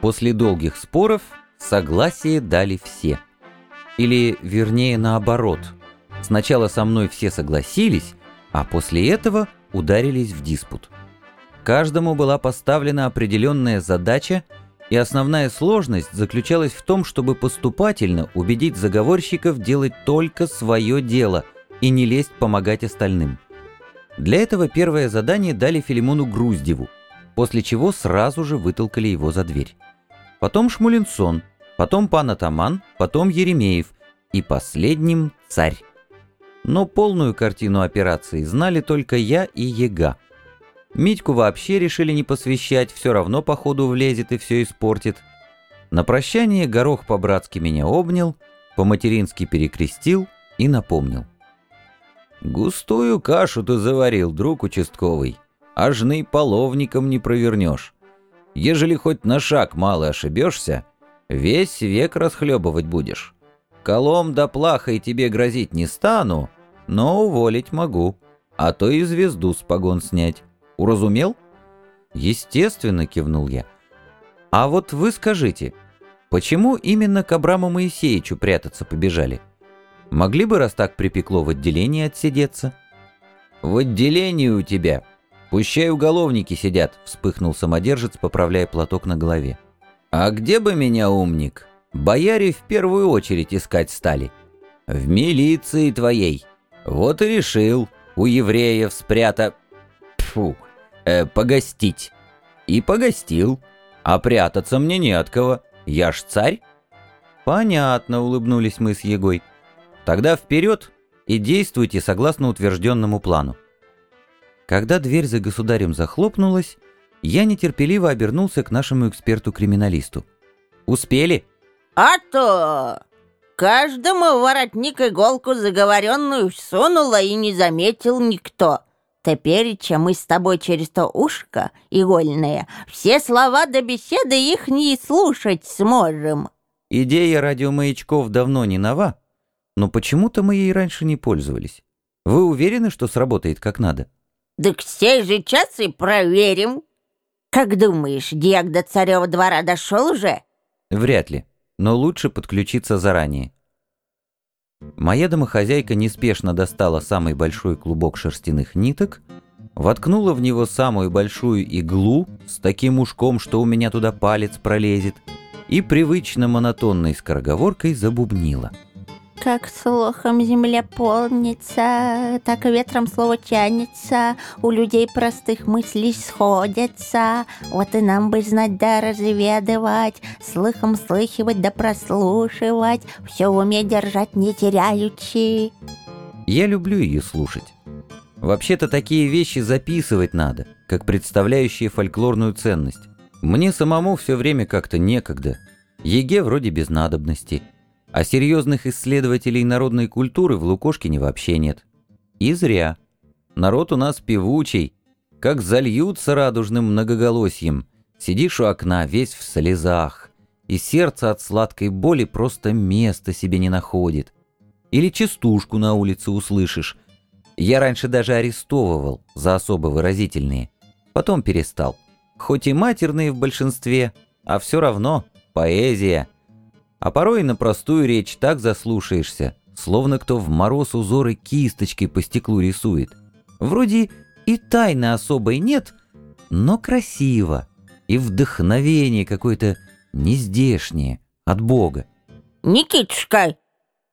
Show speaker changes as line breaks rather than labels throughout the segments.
После долгих споров согласие дали все. Или, вернее, наоборот. Сначала со мной все согласились, а после этого ударились в диспут. Каждому была поставлена определенная задача, и основная сложность заключалась в том, чтобы поступательно убедить заговорщиков делать только свое дело и не лезть помогать остальным. Для этого первое задание дали Филимону Груздеву, после чего сразу же вытолкали его за дверь. Потом Шмулинсон, потом пан Атаман, потом Еремеев и последним царь. Но полную картину операции знали только я и Ега. Митьку вообще решили не посвящать, все равно по ходу влезет и все испортит. На прощание Горох по-братски меня обнял, по-матерински перекрестил и напомнил. «Густую кашу ты заварил, друг участковый, ажны половником не провернешь. Ежели хоть на шаг мало ошибешься, весь век расхлебывать будешь. Колом да плахой тебе грозить не стану, но уволить могу, а то и звезду с погон снять. Уразумел?» «Естественно», — кивнул я. «А вот вы скажите, почему именно к Абраму Моисеевичу прятаться побежали?» Могли бы, раз так припекло, в отделении отсидеться?» «В отделении у тебя. Пущай уголовники сидят», — вспыхнул самодержец, поправляя платок на голове. «А где бы меня, умник? Бояре в первую очередь искать стали. В милиции твоей. Вот и решил у евреев спрята... Фу, э, погостить. И погостил. А прятаться мне не от кого. Я ж царь».
«Понятно», — улыбнулись мы с Егой. Тогда вперед и действуйте согласно утвержденному плану. Когда дверь за государем захлопнулась, я нетерпеливо обернулся к нашему эксперту-криминалисту. «Успели?»
«А то! Каждому воротник иголку заговоренную сунула и не заметил никто. Теперь, чем мы с тобой через то ушко игольное, все слова до беседы их не слушать сможем».
Идея радиомаячков давно не нова, но почему-то мы ей раньше не пользовались. Вы уверены, что сработает как надо?
Да к сей же час и проверим. Как думаешь, диак до царева двора дошел уже?
Вряд ли, но лучше подключиться заранее. Моя домохозяйка неспешно достала самый большой клубок шерстяных ниток, воткнула в него самую большую иглу с таким ушком, что у меня туда палец пролезет, и привычно монотонной скороговоркой забубнила —
как слухом земля полнится, так ветром слово тянется, у людей простых мыслей сходятся. Вот и нам бы знать да разведывать, слыхом слыхивать да прослушивать, все в уме держать не теряючи.
Я люблю ее слушать. Вообще-то такие вещи записывать надо, как представляющие фольклорную ценность. Мне самому все время как-то некогда. Еге вроде без надобности. А серьезных исследователей народной культуры в Лукошкине вообще нет. И зря. Народ у нас певучий. Как зальются радужным многоголосьем. Сидишь у окна, весь в слезах. И сердце от сладкой боли просто места себе не находит. Или частушку на улице услышишь. Я раньше даже арестовывал за особо выразительные. Потом перестал. Хоть и матерные в большинстве, а все равно поэзия — а порой на простую речь так заслушаешься, словно кто в мороз узоры кисточкой по стеклу рисует. Вроде и тайны особой нет, но красиво, и вдохновение какое-то нездешнее, от Бога.
«Никитушка!»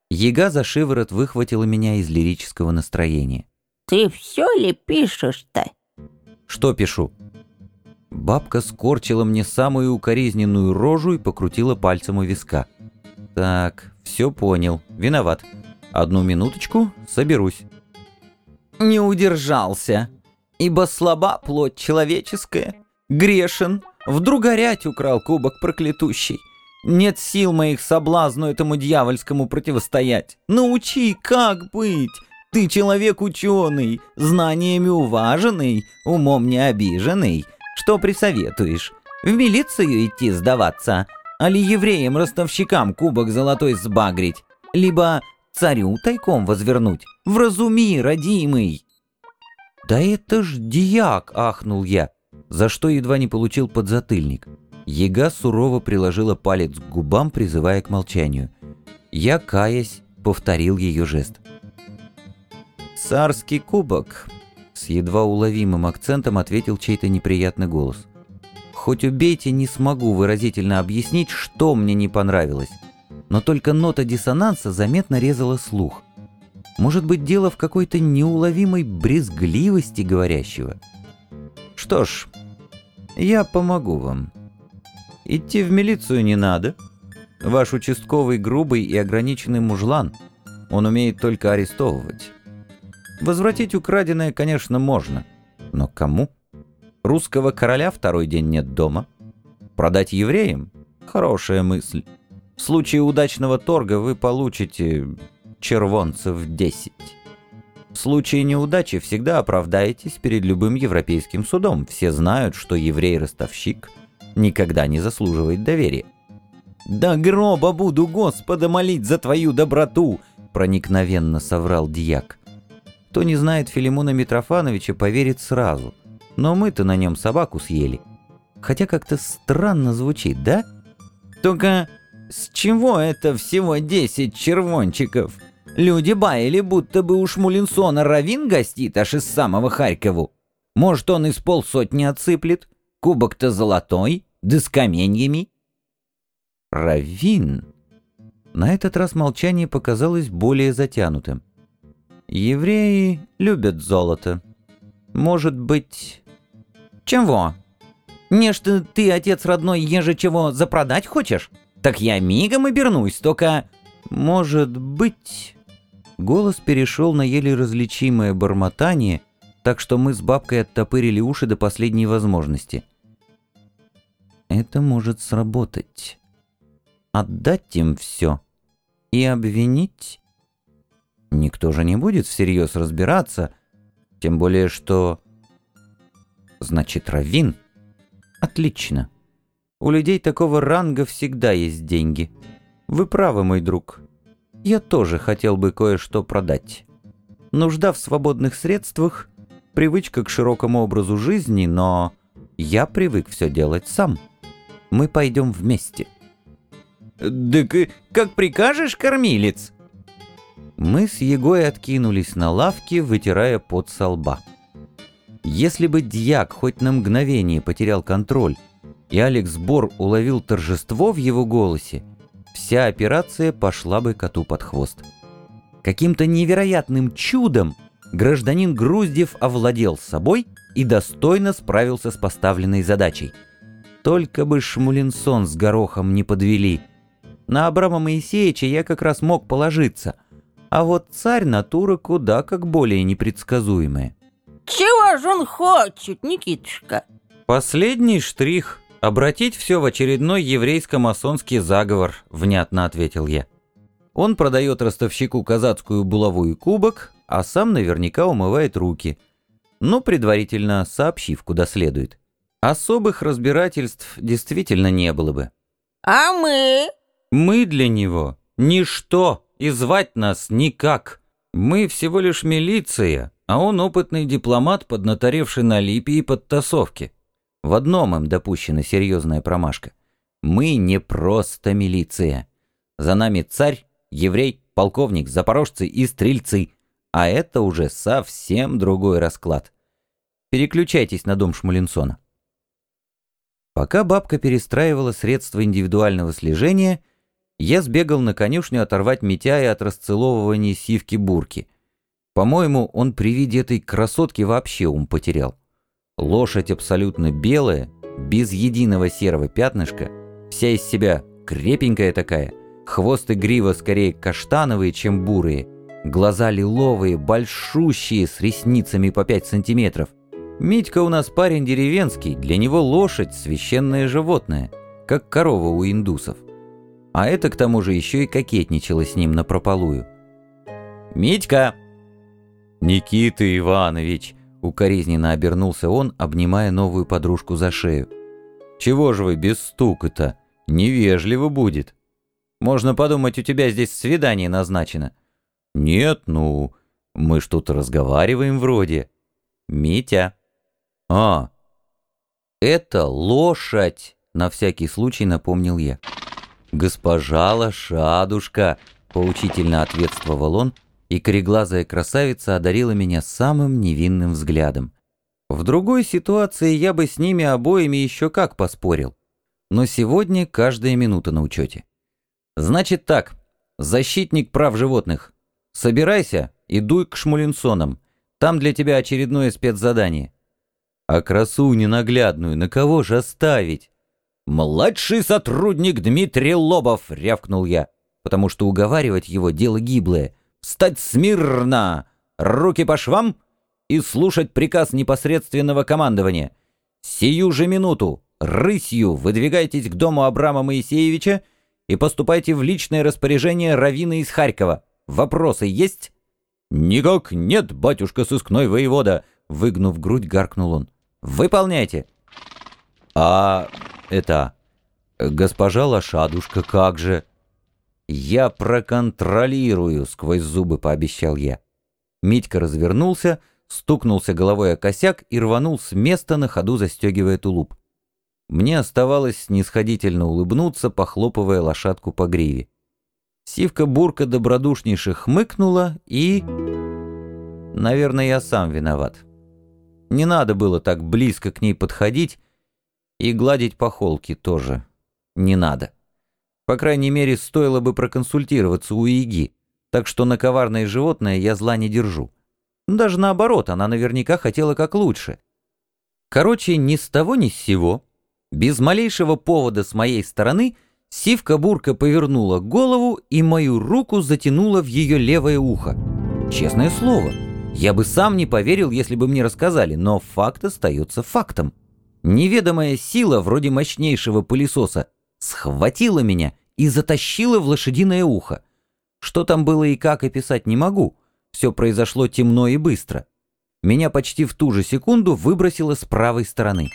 Ега за шиворот выхватила меня из лирического настроения.
«Ты все ли пишешь-то?»
«Что пишу?» Бабка скорчила мне самую укоризненную рожу и покрутила пальцем у виска. Так, все понял. Виноват. Одну минуточку, соберусь.
Не удержался, ибо слаба плоть человеческая. Грешен, вдруг горять украл кубок проклятущий. Нет сил моих соблазну этому дьявольскому противостоять. Научи, как быть? Ты человек ученый, знаниями уваженный, умом не обиженный. Что присоветуешь? В милицию идти сдаваться? Али евреям-ростовщикам кубок золотой сбагрить, либо царю тайком возвернуть. Вразуми, родимый!»
«Да это ж дьяк!» — ахнул я, за что едва не получил подзатыльник. Ега сурово приложила палец к губам, призывая к молчанию. Я, каясь, повторил ее жест. «Царский кубок», — с едва уловимым акцентом ответил чей-то неприятный голос. «Хоть убейте, не смогу выразительно объяснить, что мне не понравилось, но только нота диссонанса заметно резала слух. Может быть, дело в какой-то неуловимой брезгливости говорящего. Что ж, я помогу вам. Идти в милицию не надо. Ваш участковый грубый и ограниченный мужлан. Он умеет только арестовывать. Возвратить украденное, конечно, можно. Но кому? Русского короля второй день нет дома. Продать евреям? Хорошая мысль. В случае удачного торга вы получите червонцев 10. В случае неудачи всегда оправдаетесь перед любым европейским судом. Все знают, что еврей-ростовщик никогда не заслуживает доверия. «Да гроба буду Господа молить за твою доброту!» проникновенно соврал дьяк. Кто не знает Филимона Митрофановича, поверит сразу. Но мы-то на нем собаку съели. Хотя как-то странно звучит, да? Только с чего это всего десять червончиков? Люди баяли, будто бы у Шмулинсона Равин гостит аж из самого Харькову. Может, он из полсотни отсыплет? Кубок-то золотой, да с каменьями. Равин? На этот раз молчание показалось более затянутым. Евреи любят золото. Может быть... Чего? Нечто ты, отец родной, еже чего запродать хочешь? Так я мигом обернусь, только... Может быть... Голос перешел на еле различимое бормотание, так что мы с бабкой оттопырили уши до последней возможности. Это может сработать. Отдать им все и обвинить? Никто же не будет всерьез разбираться, тем более что... Значит, Равин? Отлично. У людей такого ранга всегда есть деньги. Вы правы, мой друг. Я тоже хотел бы кое-что продать. Нужда в свободных средствах, привычка к широкому образу жизни, но я привык все делать сам. Мы пойдем вместе. «Так как прикажешь, кормилец?» Мы с Егой откинулись на лавке, вытирая пот со лба. Если бы дьяк хоть на мгновение потерял контроль, и Алекс Бор уловил торжество в его голосе, вся операция пошла бы коту под хвост. Каким-то невероятным чудом гражданин Груздев овладел собой и достойно справился с поставленной задачей. Только бы Шмулинсон с Горохом не подвели. На Абрама Моисеевича я как раз мог положиться, а вот царь натура куда как более непредсказуемая.
Чего же он хочет, Никитушка?
Последний штрих — «Обратить все в очередной еврейско-масонский заговор», — внятно ответил я. Он продает ростовщику казацкую булаву кубок, а сам наверняка умывает руки. Но предварительно сообщив, куда следует. Особых разбирательств действительно не было бы.
«А мы?»
«Мы для него ничто, и звать нас никак. Мы всего лишь милиция, а он опытный дипломат, поднаторевший на липе и подтасовке. В одном им допущена серьезная промашка. Мы не просто милиция. За нами царь, еврей, полковник, запорожцы и стрельцы. А это уже совсем другой расклад. Переключайтесь на дом Шмулинсона. Пока бабка перестраивала средства индивидуального слежения, я сбегал на конюшню оторвать Митяя от расцеловывания сивки-бурки. По-моему, он при виде этой красотки вообще ум потерял. Лошадь абсолютно белая, без единого серого пятнышка, вся из себя крепенькая такая, хвост и грива скорее каштановые, чем бурые, глаза лиловые, большущие, с ресницами по 5 сантиметров. Митька у нас парень деревенский, для него лошадь – священное животное, как корова у индусов. А это к тому же еще и кокетничала с ним напропалую. «Митька!» «Никита Иванович!» Укоризненно обернулся он, обнимая новую подружку за шею. «Чего же вы без стука-то? Невежливо будет. Можно подумать, у тебя здесь свидание назначено». «Нет, ну, мы ж тут разговариваем вроде». «Митя». «А, это лошадь!» На всякий случай напомнил я. «Госпожа лошадушка!» — поучительно ответствовал он, и кореглазая красавица одарила меня самым невинным взглядом. В другой ситуации я бы с ними обоими еще как поспорил. Но сегодня каждая минута на учете. Значит так, защитник прав животных, собирайся и дуй к Шмулинсонам. Там для тебя очередное спецзадание. А красу ненаглядную на кого же оставить? «Младший сотрудник Дмитрий Лобов!» — рявкнул я, потому что уговаривать его дело гиблое. «Встать смирно! Руки по швам!» и слушать приказ непосредственного командования. Сию же минуту, рысью, выдвигайтесь к дому Абрама Моисеевича и поступайте в личное распоряжение Равина из Харькова. Вопросы есть?» «Никак нет, батюшка сыскной воевода!» Выгнув грудь, гаркнул он. «Выполняйте!» «А это... госпожа лошадушка, как же?» «Я проконтролирую», — сквозь зубы пообещал я. Митька развернулся, стукнулся головой о косяк и рванул с места на ходу, застегивая тулуп. Мне оставалось снисходительно улыбнуться, похлопывая лошадку по гриве. Сивка-бурка добродушнейше хмыкнула и... Наверное, я сам виноват. Не надо было так близко к ней подходить и гладить по холке тоже. Не надо. По крайней мере, стоило бы проконсультироваться у Иги, так что на коварное животное я зла не держу. Даже наоборот, она наверняка хотела как лучше. Короче, ни с того ни с сего, без малейшего повода с моей стороны, Сивка-бурка повернула голову и мою руку затянула в ее левое ухо. Честное слово, я бы сам не поверил, если бы мне рассказали, но факт остается фактом. Неведомая сила, вроде мощнейшего пылесоса, схватила меня и затащила в лошадиное ухо. Что там было и как описать не могу, все произошло темно и быстро. Меня почти в ту же секунду выбросило с правой стороны.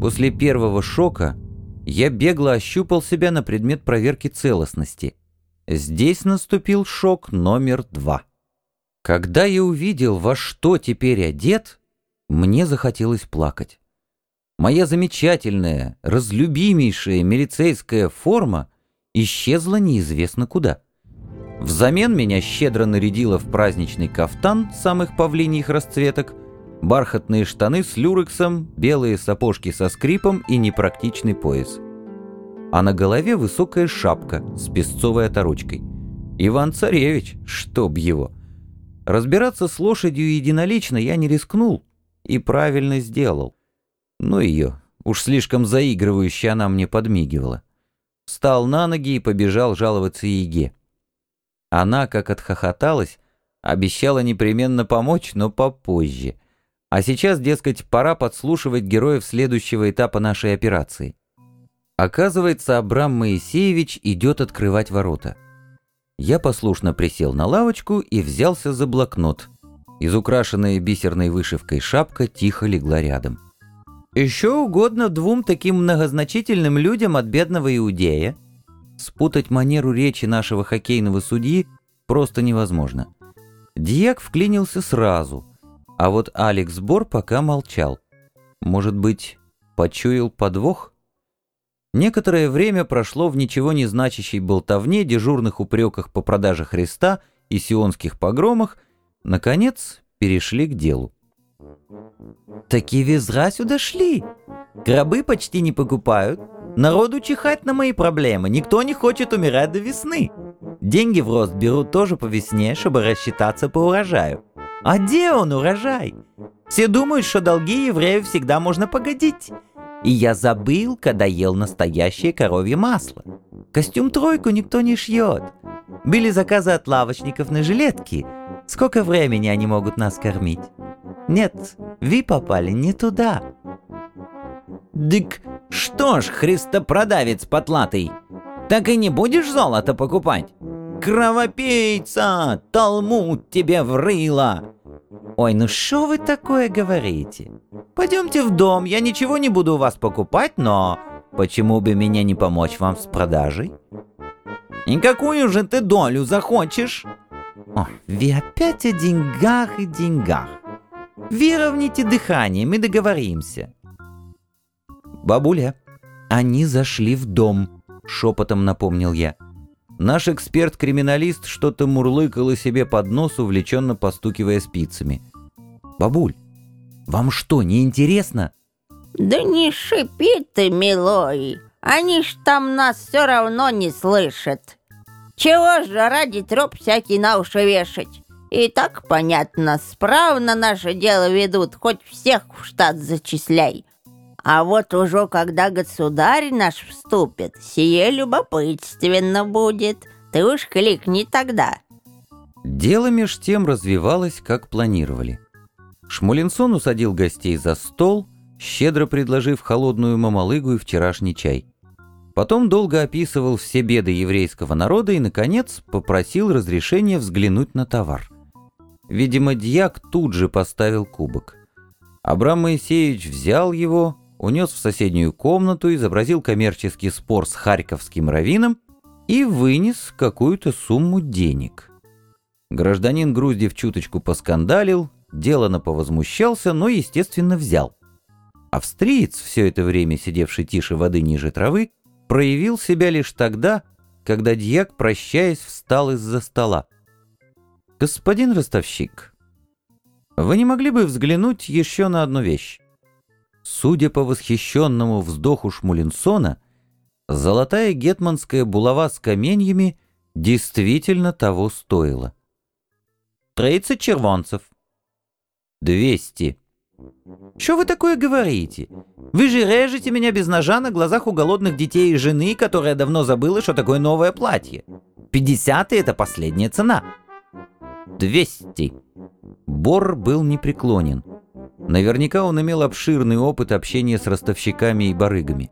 После первого шока я бегло ощупал себя на предмет проверки целостности. Здесь наступил шок номер два. Когда я увидел, во что теперь одет, мне захотелось плакать. Моя замечательная, разлюбимейшая милицейская форма исчезла неизвестно куда. Взамен меня щедро нарядила в праздничный кафтан самых павлиньих расцветок, бархатные штаны с люрексом, белые сапожки со скрипом и непрактичный пояс. А на голове высокая шапка с песцовой оторочкой. Иван-царевич, чтоб его! Разбираться с лошадью единолично я не рискнул и правильно сделал. Ну ее, уж слишком заигрывающе она мне подмигивала. Встал на ноги и побежал жаловаться Еге. Она, как отхохоталась, обещала непременно помочь, но попозже. А сейчас, дескать, пора подслушивать героев следующего этапа нашей операции. Оказывается, Абрам Моисеевич идет открывать ворота. Я послушно присел на лавочку и взялся за блокнот. Изукрашенная бисерной вышивкой шапка тихо легла рядом. «Еще угодно двум таким многозначительным людям от бедного иудея Спутать манеру речи нашего хоккейного судьи просто невозможно. Диак вклинился сразу, а вот Алекс Бор пока молчал. Может быть, почуял подвох? Некоторое время прошло в ничего не значащей болтовне, дежурных упреках по продаже Христа и сионских погромах, наконец перешли к делу. «Таки везра сюда шли. Гробы почти не покупают, Народу чихать на мои проблемы, никто не хочет умирать до весны. Деньги в рост берут тоже по весне, чтобы рассчитаться по урожаю. А где он, урожай? Все думают, что долги еврею всегда можно погодить. И я забыл, когда ел настоящее коровье масло. Костюм тройку никто не шьет. Были заказы от лавочников на жилетки. Сколько времени они могут нас кормить? Нет, вы попали не туда. «Дык что ж, христопродавец потлатый, так и не будешь золото покупать? Кровопийца, Талмуд тебе врыло!» «Ой, ну что вы такое говорите? Пойдемте в дом, я ничего не буду у вас покупать, но почему бы мне не помочь вам с продажей?» «И какую же ты долю захочешь?» О, «Вы опять о деньгах и деньгах. Выровняйте дыхание, мы договоримся». «Бабуля, они зашли в дом», — шепотом напомнил я. Наш эксперт-криминалист что-то мурлыкал себе под нос, увлеченно постукивая спицами. «Бабуль, вам что, не интересно?»
«Да не шипи ты, милой, они ж там нас все равно не слышат. Чего же ради троп всякий на уши вешать? И так понятно, справно наше дело ведут, хоть всех в штат зачисляй. А вот уже когда государь наш вступит, сие любопытственно будет. Ты уж кликни тогда.
Дело меж тем развивалось, как планировали. Шмулинсон усадил гостей за стол, щедро предложив холодную мамалыгу и вчерашний чай. Потом долго описывал все беды еврейского народа и, наконец, попросил разрешения взглянуть на товар. Видимо, дьяк тут же поставил кубок. Абрам Моисеевич взял его, унес в соседнюю комнату, изобразил коммерческий спор с харьковским раввином и вынес какую-то сумму денег. Гражданин Груздев чуточку поскандалил, делано повозмущался, но, естественно, взял. Австриец, все это время сидевший тише воды ниже травы, проявил себя лишь тогда, когда дьяк, прощаясь, встал из-за стола. «Господин ростовщик, вы не могли бы взглянуть еще на одну вещь?» Судя по восхищенному вздоху Шмулинсона, золотая гетманская булава с каменьями действительно того стоила. «Тридцать червонцев». «Двести». «Что вы такое говорите? Вы же режете меня без ножа на глазах у голодных детей и жены, которая давно забыла, что такое новое платье. Пятьдесят — это последняя цена». «Двести». Бор был непреклонен. Наверняка он имел обширный опыт общения с ростовщиками и барыгами.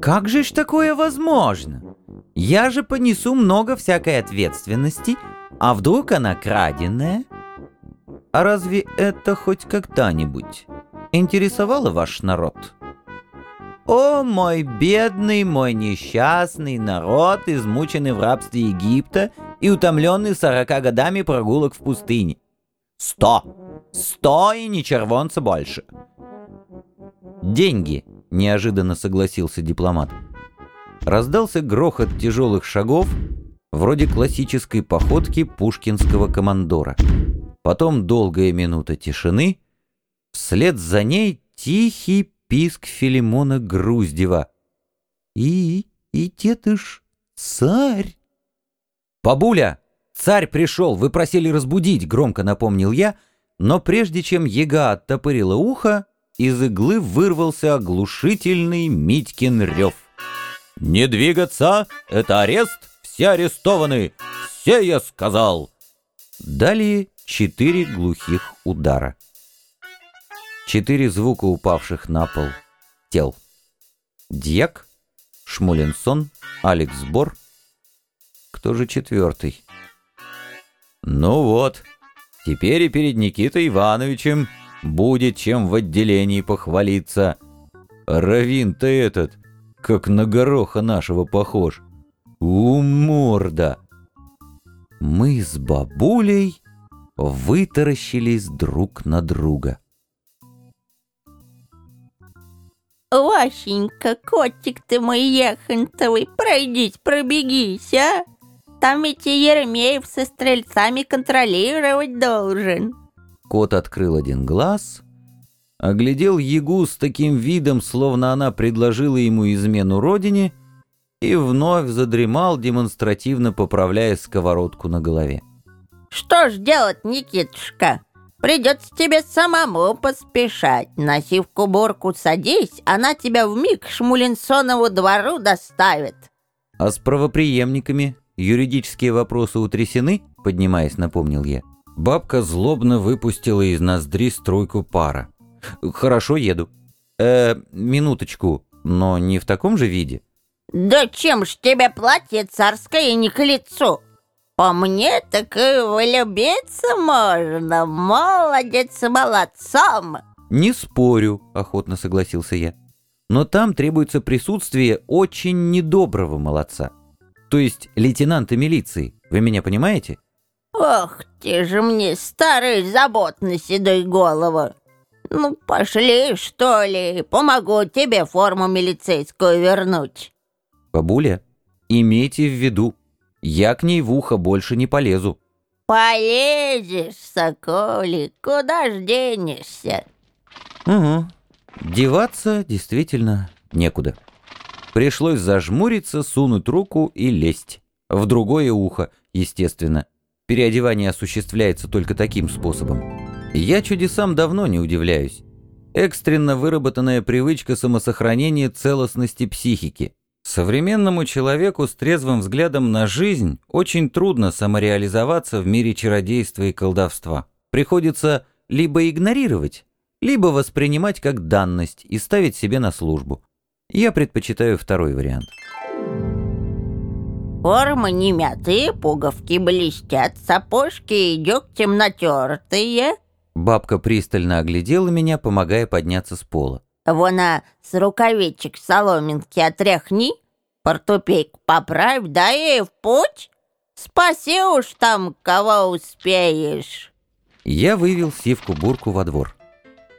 «Как же ж такое возможно? Я же понесу много всякой ответственности, а вдруг она краденая?» «А разве это хоть когда-нибудь интересовало ваш народ?» «О, мой бедный, мой несчастный народ, измученный в рабстве Египта и утомленный сорока годами прогулок в пустыне! Сто! Сто и ни червонца больше!» «Деньги!» — неожиданно согласился дипломат. Раздался грохот тяжелых шагов, вроде классической походки пушкинского командора. Потом долгая минута тишины, вслед за ней тихий писк Филимона Груздева. «И, и тетыш, царь!» «Бабуля, царь пришел, вы просили разбудить», — громко напомнил я, но прежде чем яга оттопырила ухо, из иглы вырвался оглушительный Митькин рев. «Не двигаться! Это арест! Все арестованы! Все я сказал!» Далее четыре глухих удара. Четыре звука упавших на пол тел. Дьяк, Шмулинсон, Алекс Бор. Кто же четвертый? Ну вот, теперь и перед Никитой Ивановичем будет чем в отделении похвалиться. Равин-то этот, как на гороха нашего похож. У морда! Мы с бабулей вытаращились друг на друга.
Васенька, котик ты мой яхонтовый, пройдись, пробегись, а? Там ведь и Еремеев со стрельцами контролировать должен.
Кот открыл один глаз, оглядел Ягу с таким видом, словно она предложила ему измену родине, и вновь задремал, демонстративно поправляя сковородку на голове.
«Что ж делать, Никитушка? Придется тебе самому поспешать. Носи в куборку садись, она тебя в миг Шмулинсонову двору доставит.
А с правоприемниками юридические вопросы утрясены? Поднимаясь, напомнил я. Бабка злобно выпустила из ноздри струйку пара. Хорошо, еду. Э, минуточку, но не в таком же виде.
Да чем ж тебе платье царское не к лицу? По мне, так и влюбиться можно. Молодец, молодцом.
Не спорю, охотно согласился я. Но там требуется присутствие очень недоброго молодца. То есть лейтенанта милиции. Вы меня понимаете?
Ох ты же мне, старый забот на седой голову. Ну, пошли, что ли, помогу тебе форму милицейскую вернуть.
Бабуля, имейте в виду, я к ней в ухо больше не полезу.
Полезешь, соколик, куда ж денешься?
Угу. Деваться действительно некуда. Пришлось зажмуриться, сунуть руку и лезть. В другое ухо, естественно. Переодевание осуществляется только таким способом. Я чудесам давно не удивляюсь. Экстренно выработанная привычка самосохранения целостности психики. Современному человеку с трезвым взглядом на жизнь очень трудно самореализоваться в мире чародейства и колдовства. Приходится либо игнорировать, либо воспринимать как данность и ставить себе на службу. Я предпочитаю второй вариант.
Форма не мятые, пуговки блестят, сапожки и дегтем натертые.
Бабка пристально оглядела меня, помогая подняться с пола.
Вон, а с рукавичек соломинки отряхни, портупейку поправь, да и в путь. Спаси уж там, кого успеешь.
Я вывел сивку-бурку во двор.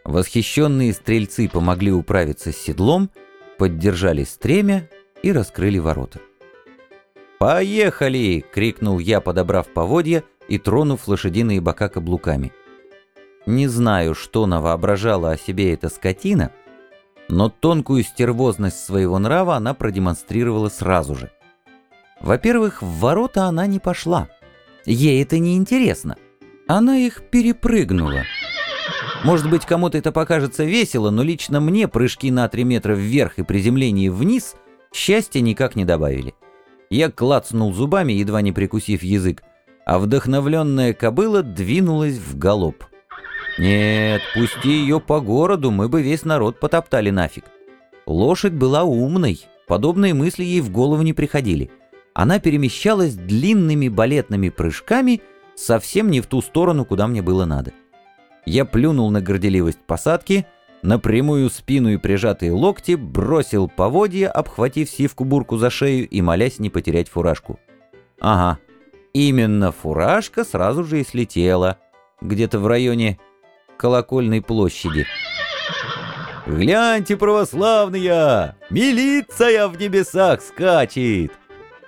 Восхищенные стрельцы помогли управиться с седлом, поддержали стремя и раскрыли ворота. «Поехали!» — крикнул я, подобрав поводья и тронув лошадиные бока каблуками. Не знаю, что навоображала о себе эта скотина, но тонкую стервозность своего нрава она продемонстрировала сразу же. Во-первых, в ворота она не пошла. Ей это не интересно. Она их перепрыгнула. Может быть, кому-то это покажется весело, но лично мне прыжки на 3 метра вверх и приземление вниз счастья никак не добавили. Я клацнул зубами, едва не прикусив язык, а вдохновленная кобыла двинулась в галоп. Нет, пусти ее по городу, мы бы весь народ потоптали нафиг. Лошадь была умной, подобные мысли ей в голову не приходили. Она перемещалась длинными балетными прыжками совсем не в ту сторону, куда мне было надо. Я плюнул на горделивость посадки, на прямую спину и прижатые локти, бросил поводья, обхватив сивку-бурку за шею и молясь не потерять фуражку. Ага, именно фуражка сразу же и слетела, где-то в районе колокольной площади. «Гляньте, православные! Милиция в небесах скачет!»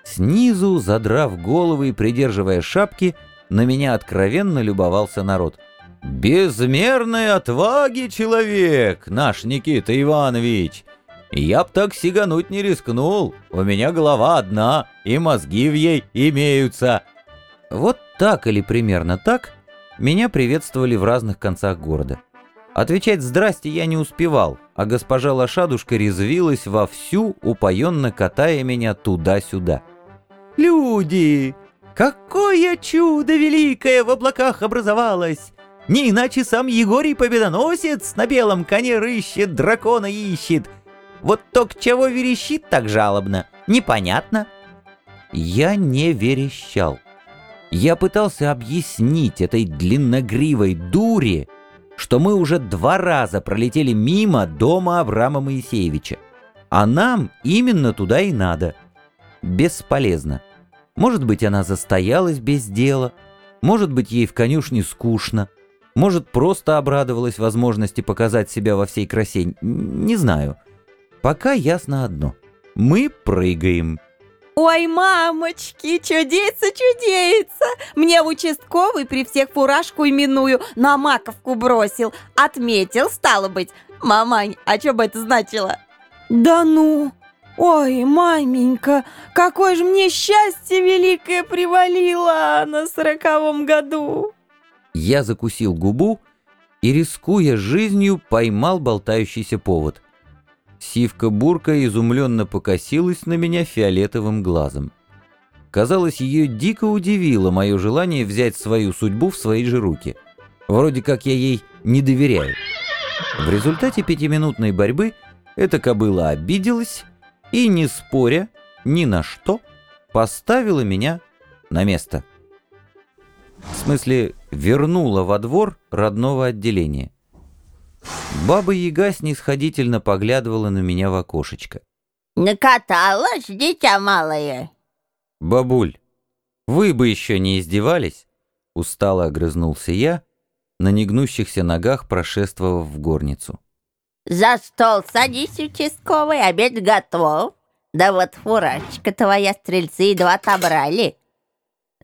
Снизу, задрав головы и придерживая шапки, на меня откровенно любовался народ. «Безмерной отваги человек, наш Никита Иванович! Я б так сигануть не рискнул, у меня голова одна, и мозги в ей имеются!» Вот так или примерно так меня приветствовали в разных концах города. Отвечать «здрасте» я не успевал, а госпожа лошадушка резвилась вовсю, упоенно катая меня туда-сюда. «Люди! Какое чудо великое в облаках образовалось! Не иначе сам Егорий Победоносец на белом коне рыщет, дракона ищет. Вот только чего верещит так жалобно, непонятно». Я не верещал. Я пытался объяснить этой длинногривой дуре, что мы уже два раза пролетели мимо дома Авраама Моисеевича, а нам именно туда и надо. Бесполезно. Может быть, она застоялась без дела, может быть, ей в конюшне скучно, может, просто обрадовалась возможности показать себя во всей красе, не знаю. Пока ясно одно. Мы прыгаем.
Ой, мамочки, чудеется, чудеется. Мне участковый при всех фуражку именую на маковку бросил. Отметил, стало быть. Мамань, а что бы это значило? Да ну! Ой, маменька, какое же мне счастье великое привалило на сороковом году.
Я закусил губу и, рискуя жизнью, поймал болтающийся повод – Сивка-бурка изумленно покосилась на меня фиолетовым глазом. Казалось, ее дико удивило мое желание взять свою судьбу в свои же руки. Вроде как я ей не доверяю. В результате пятиминутной борьбы эта кобыла обиделась и, не споря ни на что, поставила меня на место. В смысле, вернула во двор родного отделения. Баба-яга снисходительно поглядывала на меня в окошечко.
«Накаталась, дитя малое?»
«Бабуль, вы бы еще не издевались?» Устало огрызнулся я на негнущихся ногах прошествовав в горницу.
«За стол садись, участковый, обед готов. Да вот фуражечка твоя стрельцы едва отобрали.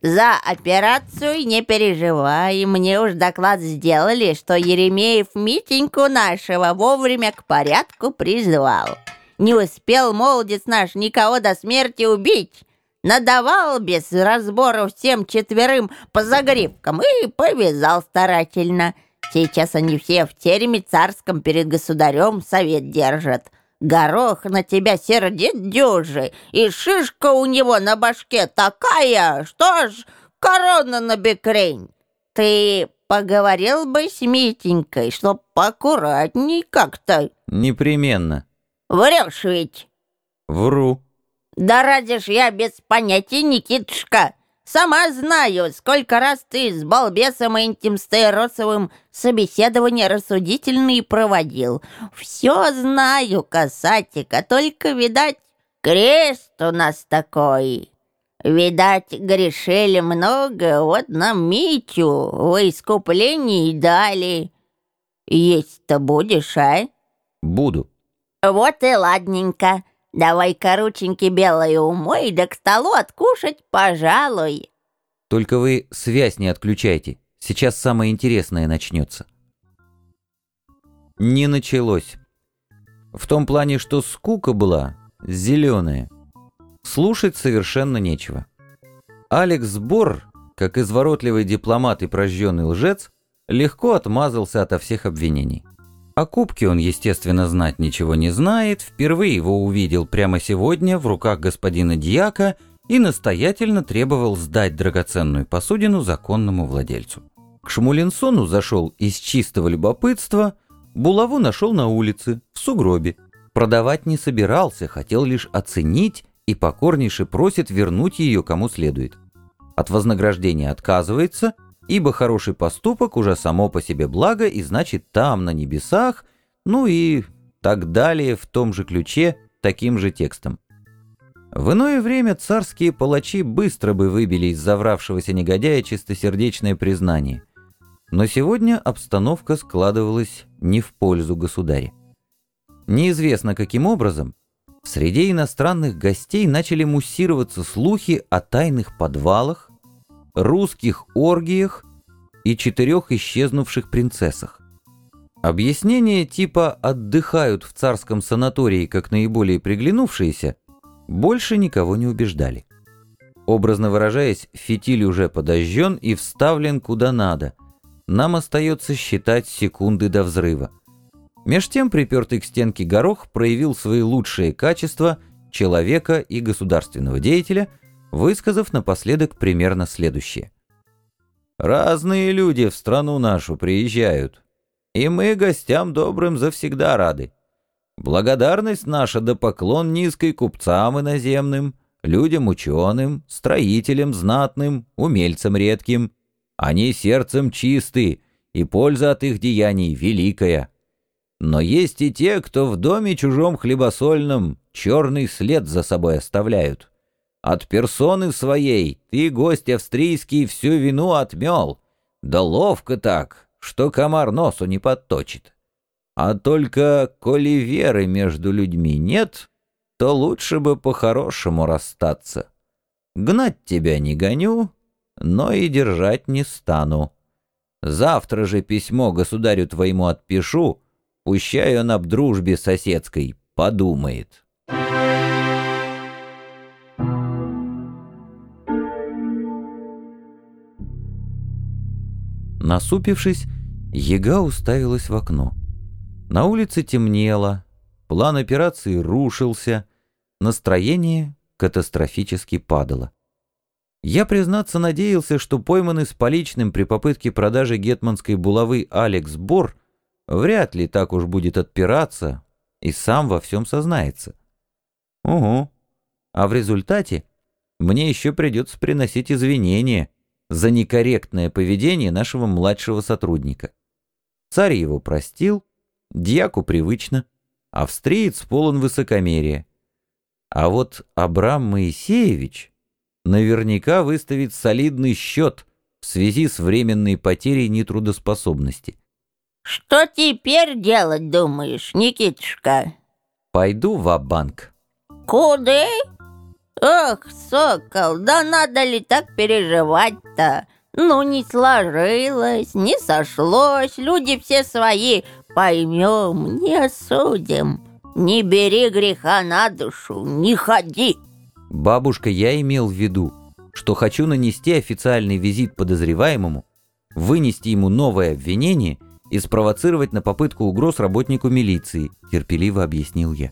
За операцию не переживай, мне уж доклад сделали, что Еремеев Митеньку нашего вовремя к порядку призвал. Не успел молодец наш никого до смерти убить, надавал без разбора всем четверым по загривкам и повязал старательно. Сейчас они все в тереме царском перед государем совет держат. Горох на тебя сердит дюжи, и шишка у него на башке такая, что ж корона на бекрень. Ты поговорил бы с Митенькой, чтоб поаккуратней как-то.
Непременно.
Врешь ведь?
Вру.
Да ради ж я без понятия, Никитушка. Сама знаю, сколько раз ты с балбесом этим Стаиросовым собеседования рассудительные проводил. Все знаю, касатика, только, видать, крест у нас такой. Видать, грешили много, вот нам Митю в искуплении дали. Есть-то будешь, а?
Буду.
Вот и ладненько. Давай-ка рученьки белые умой, да к столу откушать, пожалуй.
Только вы связь не отключайте. Сейчас самое интересное начнется. Не началось. В том плане, что скука была зеленая. Слушать совершенно нечего. Алекс Бор, как изворотливый дипломат и прожженный лжец, легко отмазался ото всех обвинений. О кубке он, естественно, знать ничего не знает, впервые его увидел прямо сегодня в руках господина Дьяка и настоятельно требовал сдать драгоценную посудину законному владельцу. К Шмулинсону зашел из чистого любопытства, булаву нашел на улице, в сугробе. Продавать не собирался, хотел лишь оценить и покорнейше просит вернуть ее кому следует. От вознаграждения отказывается – ибо хороший поступок уже само по себе благо, и значит там, на небесах, ну и так далее в том же ключе, таким же текстом. В иное время царские палачи быстро бы выбили из завравшегося негодяя чистосердечное признание. Но сегодня обстановка складывалась не в пользу государя. Неизвестно каким образом, в среде иностранных гостей начали муссироваться слухи о тайных подвалах, русских оргиях и четырех исчезнувших принцессах. Объяснения типа «отдыхают в царском санатории как наиболее приглянувшиеся» больше никого не убеждали. Образно выражаясь, фитиль уже подожжен и вставлен куда надо. Нам остается считать секунды до взрыва. Меж тем припертый к стенке горох проявил свои лучшие качества человека и государственного деятеля – высказав напоследок примерно следующее. «Разные люди в страну нашу приезжают, и мы гостям добрым завсегда рады. Благодарность наша да поклон низкой купцам иноземным, людям ученым, строителям знатным, умельцам редким. Они сердцем чисты, и польза от их деяний великая. Но есть и те, кто в доме чужом хлебосольном черный след за собой оставляют». От персоны своей ты, гость австрийский, всю вину отмел. Да ловко так, что комар носу не подточит. А только, коли веры между людьми нет, то лучше бы по-хорошему расстаться. Гнать тебя не гоню, но и держать не стану. Завтра же письмо государю твоему отпишу, пущай он об дружбе соседской подумает». Насупившись, Ега уставилась в окно. На улице темнело, план операции рушился, настроение катастрофически падало. Я, признаться, надеялся, что пойманный с поличным при попытке продажи гетманской булавы Алекс Бор вряд ли так уж будет отпираться и сам во всем сознается. Угу. А в результате мне еще придется приносить извинения за некорректное поведение нашего младшего сотрудника. Царь его простил, дьяку привычно, австриец полон высокомерия. А вот Абрам Моисеевич наверняка выставит солидный счет в связи с временной потерей нетрудоспособности.
Что теперь делать, думаешь, Никитушка?
Пойду в банк
Куда? Ох, сокол, да надо ли так переживать-то? Ну, не сложилось, не сошлось, люди все свои, поймем, не осудим. Не бери греха на душу, не ходи.
Бабушка, я имел в виду, что хочу нанести официальный визит подозреваемому, вынести ему новое обвинение и спровоцировать на попытку угроз работнику милиции, терпеливо объяснил я.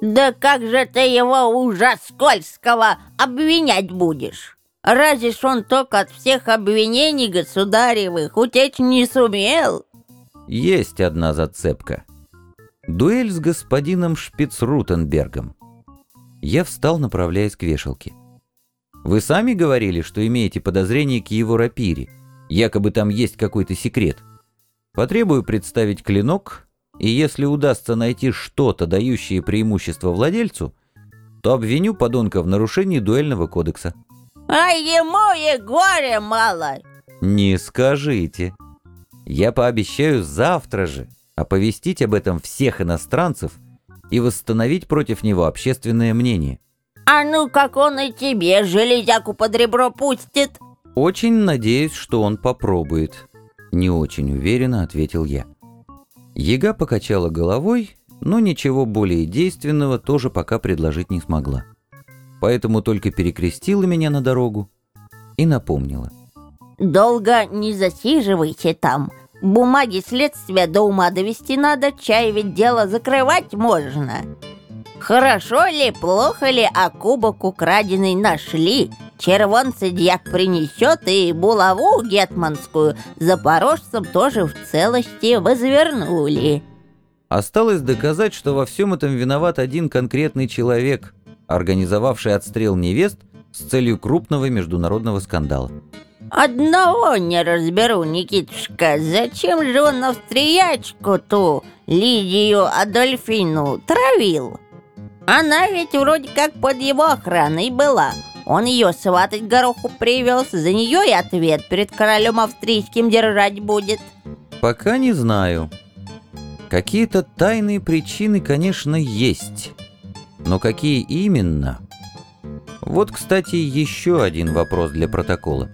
Да как же ты его уже скользкого обвинять будешь? Разве ж он только от всех обвинений государевых утечь не сумел?
Есть одна зацепка. Дуэль с господином Шпицрутенбергом. Я встал, направляясь к вешалке. Вы сами говорили, что имеете подозрение к его рапире. Якобы там есть какой-то секрет. Потребую представить клинок, и если удастся найти что-то, дающее преимущество владельцу, то обвиню подонка в нарушении дуэльного кодекса.
А ему и горе мало.
Не скажите. Я пообещаю завтра же оповестить об этом всех иностранцев и восстановить против него общественное мнение.
А ну как он и тебе железяку под ребро пустит?
Очень надеюсь, что он попробует. Не очень уверенно ответил я. Ега покачала головой, но ничего более действенного тоже пока предложить не смогла. Поэтому только перекрестила меня на дорогу и напомнила.
«Долго не засиживайте там. Бумаги следствия до ума довести надо, чай ведь дело закрывать можно. Хорошо ли, плохо ли, а кубок украденный нашли, червонцы дьяк принесет и булаву гетманскую запорожцам тоже в целости возвернули.
Осталось доказать, что во всем этом виноват один конкретный человек, организовавший отстрел невест с целью крупного международного скандала.
Одного не разберу, Никитушка, зачем же он австриячку ту, Лидию Адольфину, травил? Она ведь вроде как под его охраной была. Он ее сватать гороху привез, за нее и ответ перед королем австрийским держать будет.
Пока не знаю. Какие-то тайные причины, конечно, есть. Но какие именно? Вот, кстати, еще один вопрос для протокола.